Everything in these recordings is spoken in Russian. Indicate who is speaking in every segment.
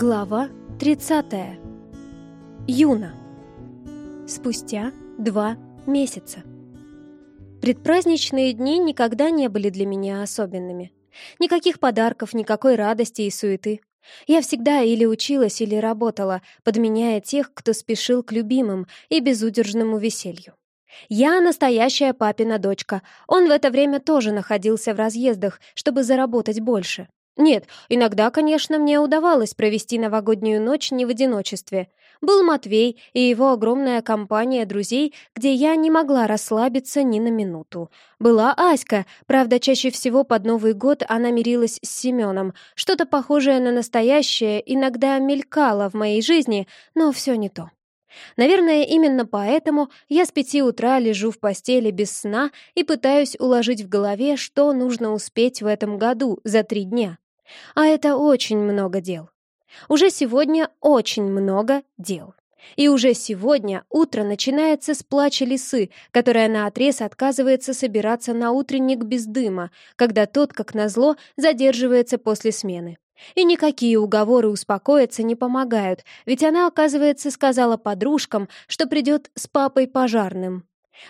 Speaker 1: Глава 30. Юна. Спустя два месяца. Предпраздничные дни никогда не были для меня особенными. Никаких подарков, никакой радости и суеты. Я всегда или училась, или работала, подменяя тех, кто спешил к любимым и безудержному веселью. Я настоящая папина дочка. Он в это время тоже находился в разъездах, чтобы заработать больше. Нет, иногда, конечно, мне удавалось провести новогоднюю ночь не в одиночестве. Был Матвей и его огромная компания друзей, где я не могла расслабиться ни на минуту. Была Аська, правда, чаще всего под Новый год она мирилась с Семеном. Что-то похожее на настоящее иногда мелькало в моей жизни, но все не то. Наверное, именно поэтому я с пяти утра лежу в постели без сна и пытаюсь уложить в голове, что нужно успеть в этом году за три дня. А это очень много дел. Уже сегодня очень много дел. И уже сегодня утро начинается с плача лисы, которая наотрез отказывается собираться на утренник без дыма, когда тот, как назло, задерживается после смены. И никакие уговоры успокоиться не помогают, ведь она, оказывается, сказала подружкам, что придет с папой пожарным.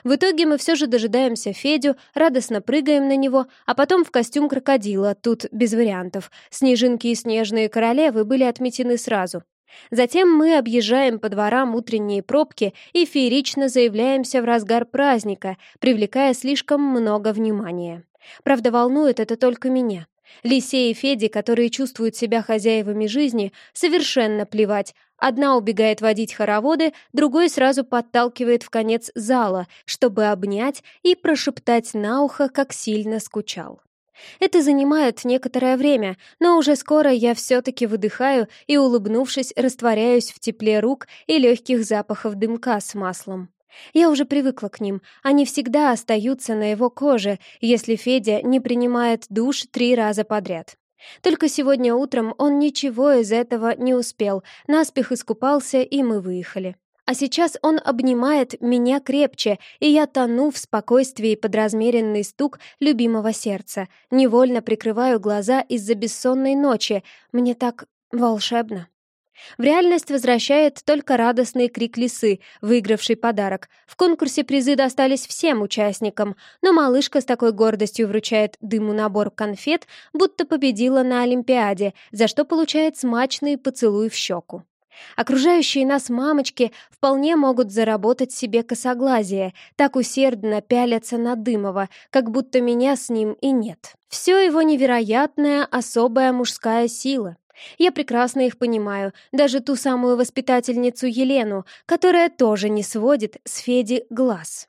Speaker 1: В итоге мы все же дожидаемся Федю, радостно прыгаем на него, а потом в костюм крокодила, тут без вариантов. Снежинки и снежные королевы были отметены сразу. Затем мы объезжаем по дворам утренние пробки и феерично заявляемся в разгар праздника, привлекая слишком много внимания. Правда, волнует это только меня. Лисе и Феде, которые чувствуют себя хозяевами жизни, совершенно плевать. Одна убегает водить хороводы, другой сразу подталкивает в конец зала, чтобы обнять и прошептать на ухо, как сильно скучал. Это занимает некоторое время, но уже скоро я все-таки выдыхаю и, улыбнувшись, растворяюсь в тепле рук и легких запахов дымка с маслом. Я уже привыкла к ним, они всегда остаются на его коже, если Федя не принимает душ три раза подряд. Только сегодня утром он ничего из этого не успел, наспех искупался, и мы выехали. А сейчас он обнимает меня крепче, и я тону в спокойствии под размеренный стук любимого сердца, невольно прикрываю глаза из-за бессонной ночи. Мне так волшебно. В реальность возвращает только радостный крик лисы, выигравший подарок. В конкурсе призы достались всем участникам, но малышка с такой гордостью вручает дыму набор конфет, будто победила на Олимпиаде, за что получает смачный поцелуй в щеку. Окружающие нас мамочки вполне могут заработать себе косоглазие, так усердно пялятся на Дымова, как будто меня с ним и нет. Все его невероятная особая мужская сила. Я прекрасно их понимаю, даже ту самую воспитательницу Елену, которая тоже не сводит с Феди глаз.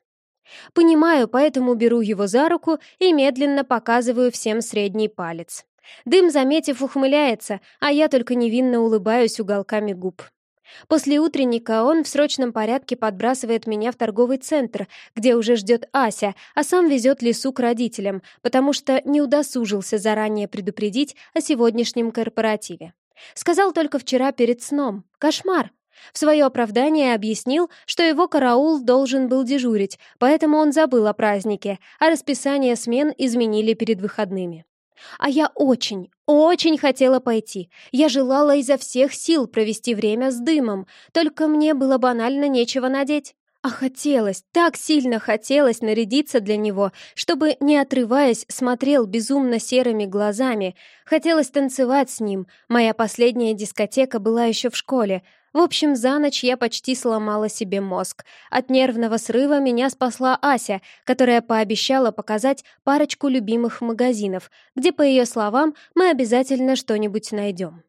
Speaker 1: Понимаю, поэтому беру его за руку и медленно показываю всем средний палец. Дым, заметив, ухмыляется, а я только невинно улыбаюсь уголками губ. После утренника он в срочном порядке подбрасывает меня в торговый центр, где уже ждет Ася, а сам везет лесу к родителям, потому что не удосужился заранее предупредить о сегодняшнем корпоративе. Сказал только вчера перед сном. Кошмар. В свое оправдание объяснил, что его караул должен был дежурить, поэтому он забыл о празднике, а расписание смен изменили перед выходными. А я очень, очень хотела пойти. Я желала изо всех сил провести время с дымом, только мне было банально нечего надеть. А хотелось, так сильно хотелось нарядиться для него, чтобы, не отрываясь, смотрел безумно серыми глазами. Хотелось танцевать с ним. Моя последняя дискотека была еще в школе. В общем, за ночь я почти сломала себе мозг. От нервного срыва меня спасла Ася, которая пообещала показать парочку любимых магазинов, где, по ее словам, мы обязательно что-нибудь найдем.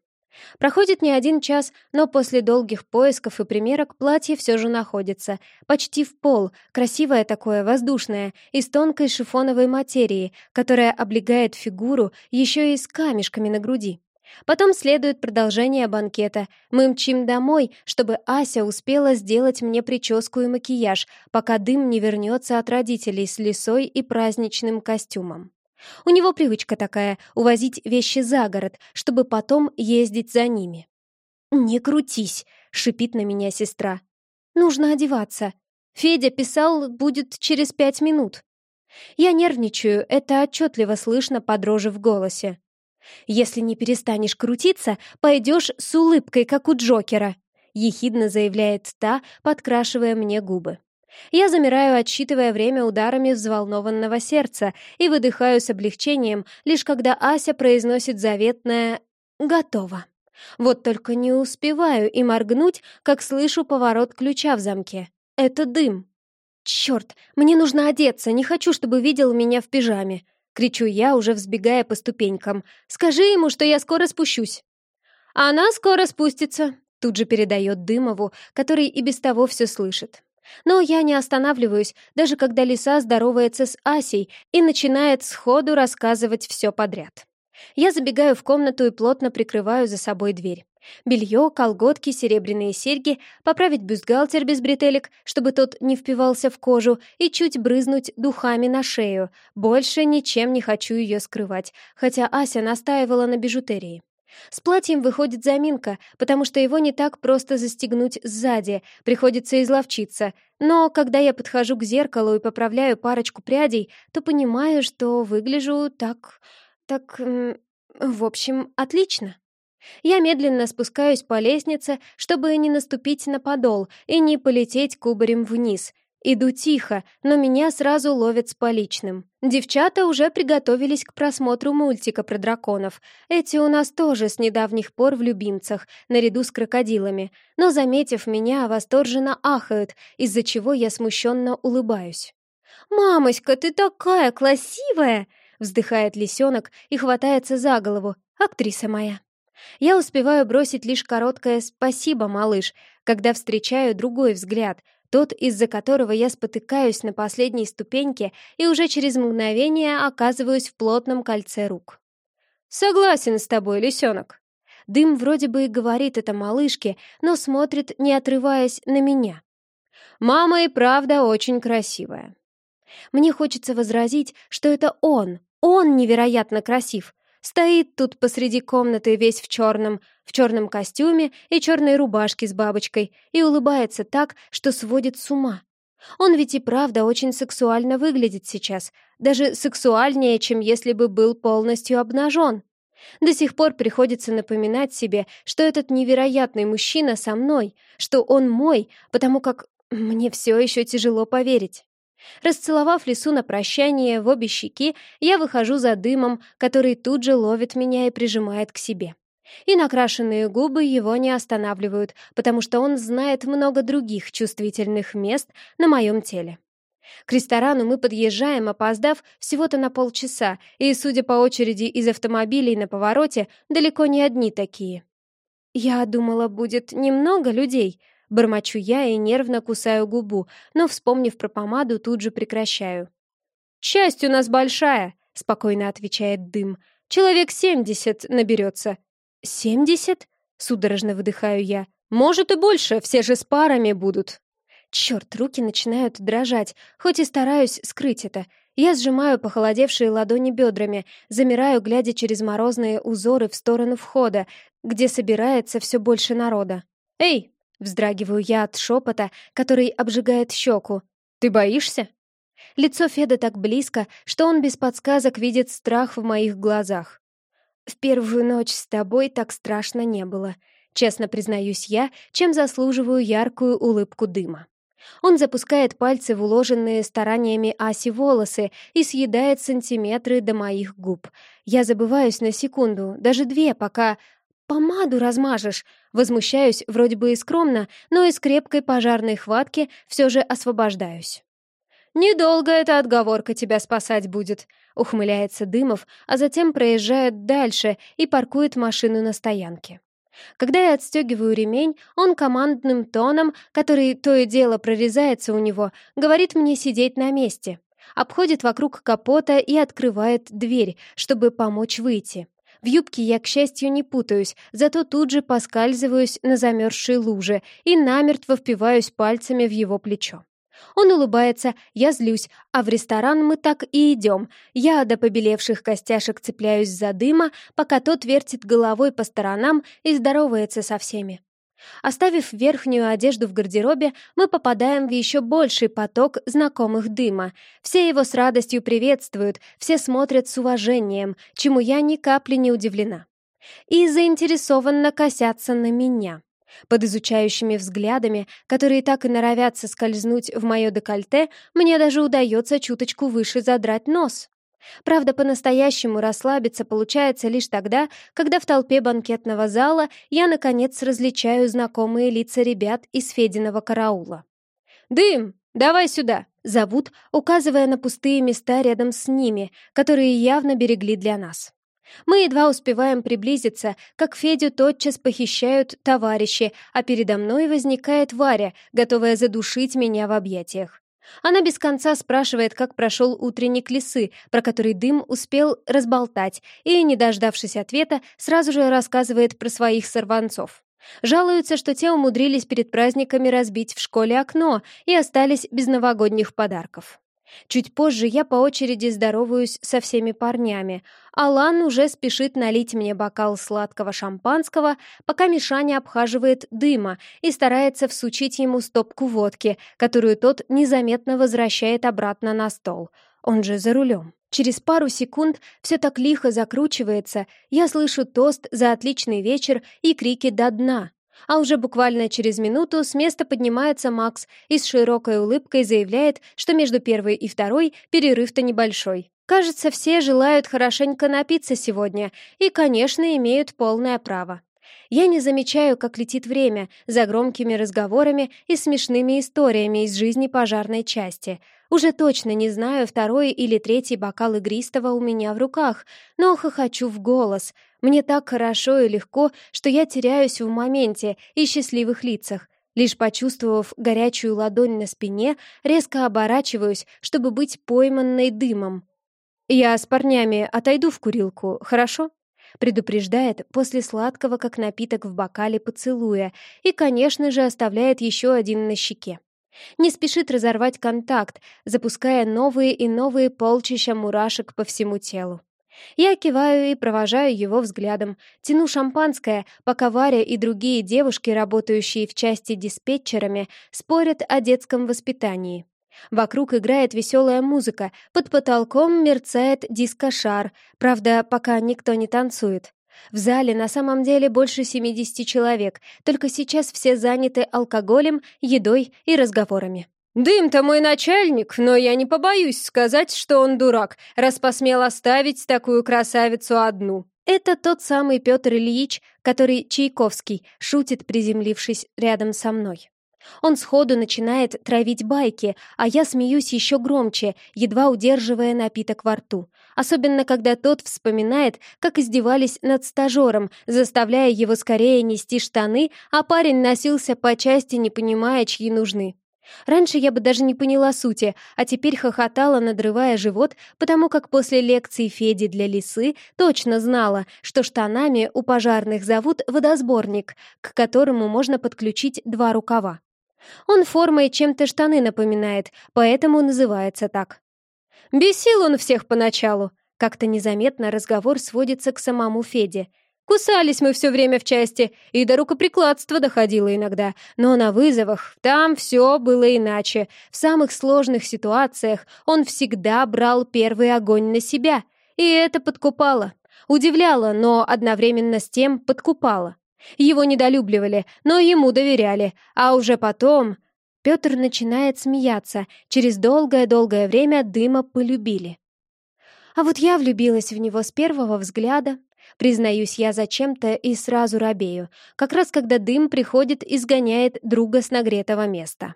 Speaker 1: Проходит не один час, но после долгих поисков и примерок платье все же находится. Почти в пол, красивое такое, воздушное, из тонкой шифоновой материи, которая облегает фигуру еще и с камешками на груди. Потом следует продолжение банкета. Мы мчим домой, чтобы Ася успела сделать мне прическу и макияж, пока дым не вернется от родителей с лисой и праздничным костюмом. У него привычка такая — увозить вещи за город, чтобы потом ездить за ними. «Не крутись!» — шипит на меня сестра. «Нужно одеваться. Федя писал, будет через пять минут». Я нервничаю, это отчетливо слышно по дрожи в голосе. «Если не перестанешь крутиться, пойдешь с улыбкой, как у Джокера», — ехидно заявляет та, подкрашивая мне губы. Я замираю, отсчитывая время ударами взволнованного сердца, и выдыхаю с облегчением, лишь когда Ася произносит заветное «Готово». Вот только не успеваю и моргнуть, как слышу поворот ключа в замке. Это дым. «Черт, мне нужно одеться, не хочу, чтобы видел меня в пижаме», — кричу я, уже взбегая по ступенькам. «Скажи ему, что я скоро спущусь». «Она скоро спустится», — тут же передает Дымову, который и без того все слышит. Но я не останавливаюсь, даже когда лиса здоровается с Асей и начинает сходу рассказывать все подряд. Я забегаю в комнату и плотно прикрываю за собой дверь. Белье, колготки, серебряные серьги, поправить бюстгальтер без бретелек, чтобы тот не впивался в кожу, и чуть брызнуть духами на шею. Больше ничем не хочу ее скрывать, хотя Ася настаивала на бижутерии. С платьем выходит заминка, потому что его не так просто застегнуть сзади, приходится изловчиться. Но когда я подхожу к зеркалу и поправляю парочку прядей, то понимаю, что выгляжу так... так... в общем, отлично. Я медленно спускаюсь по лестнице, чтобы не наступить на подол и не полететь кубарем вниз — Иду тихо, но меня сразу ловят с поличным. Девчата уже приготовились к просмотру мультика про драконов. Эти у нас тоже с недавних пор в любимцах, наряду с крокодилами. Но, заметив меня, восторженно ахают, из-за чего я смущенно улыбаюсь. «Мамоська, ты такая красивая!» вздыхает лисенок и хватается за голову. «Актриса моя!» Я успеваю бросить лишь короткое «спасибо, малыш», когда встречаю другой взгляд, тот, из-за которого я спотыкаюсь на последней ступеньке и уже через мгновение оказываюсь в плотном кольце рук. «Согласен с тобой, лисенок». Дым вроде бы и говорит это малышке, но смотрит, не отрываясь на меня. «Мама и правда очень красивая». Мне хочется возразить, что это он, он невероятно красив, Стоит тут посреди комнаты весь в черном, в черном костюме и черной рубашке с бабочкой, и улыбается так, что сводит с ума. Он ведь и правда очень сексуально выглядит сейчас, даже сексуальнее, чем если бы был полностью обнажен. До сих пор приходится напоминать себе, что этот невероятный мужчина со мной, что он мой, потому как мне все еще тяжело поверить. Расцеловав лису на прощание в обе щеки, я выхожу за дымом, который тут же ловит меня и прижимает к себе. И накрашенные губы его не останавливают, потому что он знает много других чувствительных мест на моем теле. К ресторану мы подъезжаем, опоздав всего-то на полчаса, и, судя по очереди из автомобилей на повороте, далеко не одни такие. Я думала, будет немного людей, Бормочу я и нервно кусаю губу, но, вспомнив про помаду, тут же прекращаю. «Часть у нас большая», — спокойно отвечает дым. «Человек семьдесят наберется». «Семьдесят?» — судорожно выдыхаю я. «Может и больше, все же с парами будут». Черт, руки начинают дрожать, хоть и стараюсь скрыть это. Я сжимаю похолодевшие ладони бедрами, замираю, глядя через морозные узоры в сторону входа, где собирается все больше народа. «Эй, Вздрагиваю я от шепота, который обжигает щеку. «Ты боишься?» Лицо Феда так близко, что он без подсказок видит страх в моих глазах. «В первую ночь с тобой так страшно не было», — честно признаюсь я, чем заслуживаю яркую улыбку дыма. Он запускает пальцы в уложенные стараниями Аси волосы и съедает сантиметры до моих губ. Я забываюсь на секунду, даже две, пока «Помаду размажешь!» Возмущаюсь вроде бы и скромно, но из крепкой пожарной хватки все же освобождаюсь. «Недолго эта отговорка тебя спасать будет», — ухмыляется Дымов, а затем проезжает дальше и паркует машину на стоянке. Когда я отстегиваю ремень, он командным тоном, который то и дело прорезается у него, говорит мне сидеть на месте. Обходит вокруг капота и открывает дверь, чтобы помочь выйти. В юбке я, к счастью, не путаюсь, зато тут же поскальзываюсь на замерзшей луже и намертво впиваюсь пальцами в его плечо. Он улыбается, я злюсь, а в ресторан мы так и идем. Я до побелевших костяшек цепляюсь за дыма, пока тот вертит головой по сторонам и здоровается со всеми. Оставив верхнюю одежду в гардеробе, мы попадаем в еще больший поток знакомых дыма. Все его с радостью приветствуют, все смотрят с уважением, чему я ни капли не удивлена. И заинтересованно косятся на меня. Под изучающими взглядами, которые так и норовятся скользнуть в мое декольте, мне даже удается чуточку выше задрать нос. Правда, по-настоящему расслабиться получается лишь тогда, когда в толпе банкетного зала я, наконец, различаю знакомые лица ребят из Фединого караула. «Дым, давай сюда!» — зовут, указывая на пустые места рядом с ними, которые явно берегли для нас. Мы едва успеваем приблизиться, как Федю тотчас похищают товарищи, а передо мной возникает Варя, готовая задушить меня в объятиях. Она без конца спрашивает, как прошел утренник лисы, про который дым успел разболтать, и, не дождавшись ответа, сразу же рассказывает про своих сорванцов. Жалуются, что те умудрились перед праздниками разбить в школе окно и остались без новогодних подарков. Чуть позже я по очереди здороваюсь со всеми парнями. Алан уже спешит налить мне бокал сладкого шампанского, пока Мишаня обхаживает дыма и старается всучить ему стопку водки, которую тот незаметно возвращает обратно на стол. Он же за рулем. Через пару секунд все так лихо закручивается, я слышу тост за отличный вечер и крики «до дна», а уже буквально через минуту с места поднимается Макс и с широкой улыбкой заявляет, что между первой и второй перерыв-то небольшой. Кажется, все желают хорошенько напиться сегодня и, конечно, имеют полное право. Я не замечаю, как летит время за громкими разговорами и смешными историями из жизни пожарной части. Уже точно не знаю, второй или третий бокал игристого у меня в руках, но хохочу в голос. Мне так хорошо и легко, что я теряюсь в моменте и счастливых лицах. Лишь почувствовав горячую ладонь на спине, резко оборачиваюсь, чтобы быть пойманной дымом. «Я с парнями отойду в курилку, хорошо?» Предупреждает после сладкого, как напиток в бокале поцелуя, и, конечно же, оставляет еще один на щеке. Не спешит разорвать контакт, запуская новые и новые полчища мурашек по всему телу. Я киваю и провожаю его взглядом, тяну шампанское, пока Варя и другие девушки, работающие в части диспетчерами, спорят о детском воспитании. Вокруг играет веселая музыка, под потолком мерцает дискошар, правда, пока никто не танцует. В зале на самом деле больше 70 человек, только сейчас все заняты алкоголем, едой и разговорами. «Дым-то мой начальник, но я не побоюсь сказать, что он дурак, раз посмел оставить такую красавицу одну». Это тот самый Петр Ильич, который Чайковский шутит, приземлившись рядом со мной. Он сходу начинает травить байки, а я смеюсь еще громче, едва удерживая напиток во рту. Особенно, когда тот вспоминает, как издевались над стажером, заставляя его скорее нести штаны, а парень носился по части, не понимая, чьи нужны. Раньше я бы даже не поняла сути, а теперь хохотала, надрывая живот, потому как после лекции Феди для лисы точно знала, что штанами у пожарных зовут водосборник, к которому можно подключить два рукава. Он формой чем-то штаны напоминает, поэтому называется так. Бесил он всех поначалу. Как-то незаметно разговор сводится к самому Феде. Кусались мы все время в части, и до рукоприкладства доходило иногда. Но на вызовах там все было иначе. В самых сложных ситуациях он всегда брал первый огонь на себя. И это подкупало. Удивляло, но одновременно с тем подкупало. Его недолюбливали, но ему доверяли, а уже потом... Петр начинает смеяться. Через долгое-долгое время дыма полюбили. А вот я влюбилась в него с первого взгляда. Признаюсь я зачем-то и сразу робею, как раз когда дым приходит и сгоняет друга с нагретого места.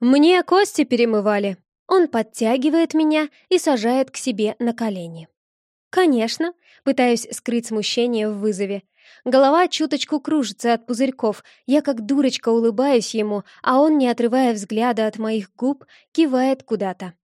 Speaker 1: Мне кости перемывали. Он подтягивает меня и сажает к себе на колени. Конечно, пытаюсь скрыть смущение в вызове. Голова чуточку кружится от пузырьков. Я как дурочка улыбаюсь ему, а он, не отрывая взгляда от моих губ, кивает куда-то.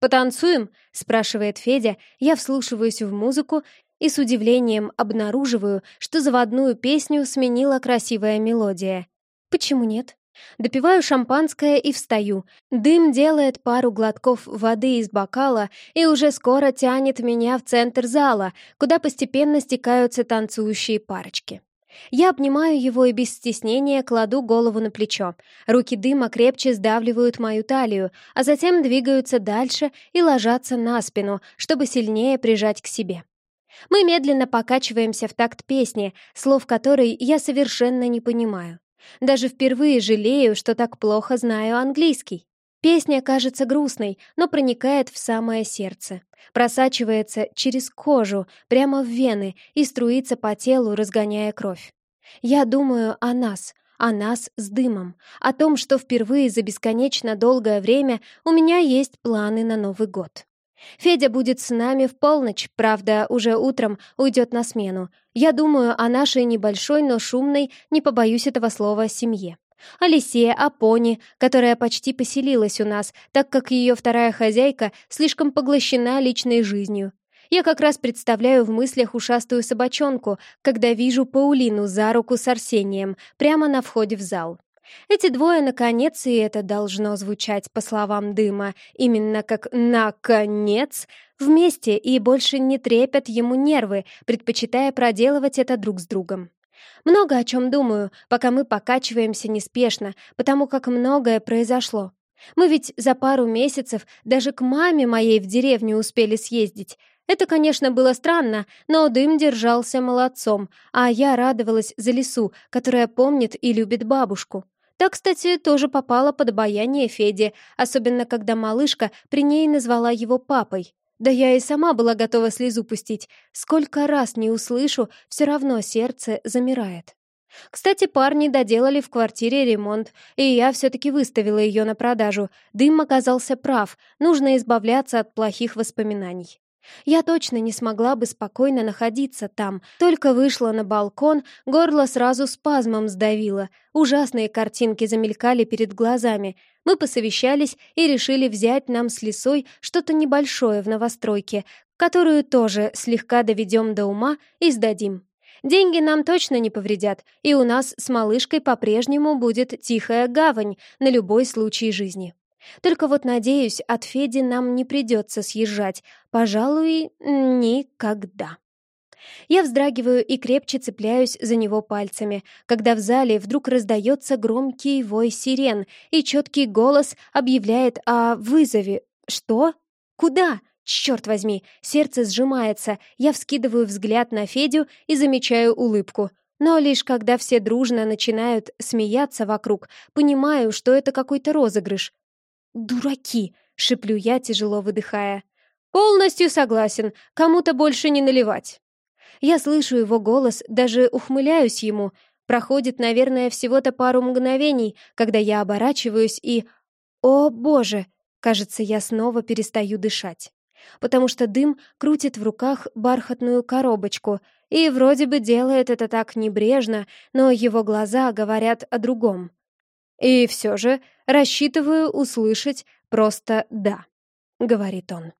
Speaker 1: «Потанцуем?» — спрашивает Федя. Я вслушиваюсь в музыку и с удивлением обнаруживаю, что заводную песню сменила красивая мелодия. Почему нет? Допиваю шампанское и встаю. Дым делает пару глотков воды из бокала и уже скоро тянет меня в центр зала, куда постепенно стекаются танцующие парочки. Я обнимаю его и без стеснения кладу голову на плечо. Руки дыма крепче сдавливают мою талию, а затем двигаются дальше и ложатся на спину, чтобы сильнее прижать к себе. Мы медленно покачиваемся в такт песни, слов которой я совершенно не понимаю. Даже впервые жалею, что так плохо знаю английский. Песня кажется грустной, но проникает в самое сердце. Просачивается через кожу, прямо в вены и струится по телу, разгоняя кровь. Я думаю о нас, о нас с дымом, о том, что впервые за бесконечно долгое время у меня есть планы на Новый год. Федя будет с нами в полночь, правда, уже утром уйдет на смену. Я думаю о нашей небольшой, но шумной, не побоюсь этого слова, семье. О лисе, о пони, которая почти поселилась у нас, так как ее вторая хозяйка слишком поглощена личной жизнью. Я как раз представляю в мыслях ушастую собачонку, когда вижу Паулину за руку с Арсением прямо на входе в зал. Эти двое, наконец, и это должно звучать, по словам дыма, именно как «наконец», вместе и больше не трепят ему нервы, предпочитая проделывать это друг с другом. Много о чем думаю, пока мы покачиваемся неспешно, потому как многое произошло. Мы ведь за пару месяцев даже к маме моей в деревню успели съездить. Это, конечно, было странно, но дым держался молодцом, а я радовалась за лесу, которая помнит и любит бабушку. Так, кстати, тоже попала под обаяние Феди, особенно когда малышка при ней назвала его папой. Да я и сама была готова слезу пустить. Сколько раз не услышу, все равно сердце замирает. Кстати, парни доделали в квартире ремонт, и я все-таки выставила ее на продажу. Дым оказался прав, нужно избавляться от плохих воспоминаний. Я точно не смогла бы спокойно находиться там. Только вышла на балкон, горло сразу спазмом сдавило. Ужасные картинки замелькали перед глазами. Мы посовещались и решили взять нам с лесой что-то небольшое в новостройке, которую тоже слегка доведем до ума и сдадим. Деньги нам точно не повредят, и у нас с малышкой по-прежнему будет тихая гавань на любой случай жизни. Только вот, надеюсь, от Феди нам не придется съезжать. Пожалуй, никогда. Я вздрагиваю и крепче цепляюсь за него пальцами, когда в зале вдруг раздается громкий вой сирен, и четкий голос объявляет о вызове. Что? Куда? Черт возьми, сердце сжимается, я вскидываю взгляд на Федю и замечаю улыбку. Но лишь когда все дружно начинают смеяться вокруг, понимаю, что это какой-то розыгрыш. «Дураки!» — шеплю я, тяжело выдыхая. «Полностью согласен, кому-то больше не наливать». Я слышу его голос, даже ухмыляюсь ему. Проходит, наверное, всего-то пару мгновений, когда я оборачиваюсь и... О, боже! Кажется, я снова перестаю дышать. Потому что дым крутит в руках бархатную коробочку, и вроде бы делает это так небрежно, но его глаза говорят о другом. И все же рассчитываю услышать просто «да», — говорит он.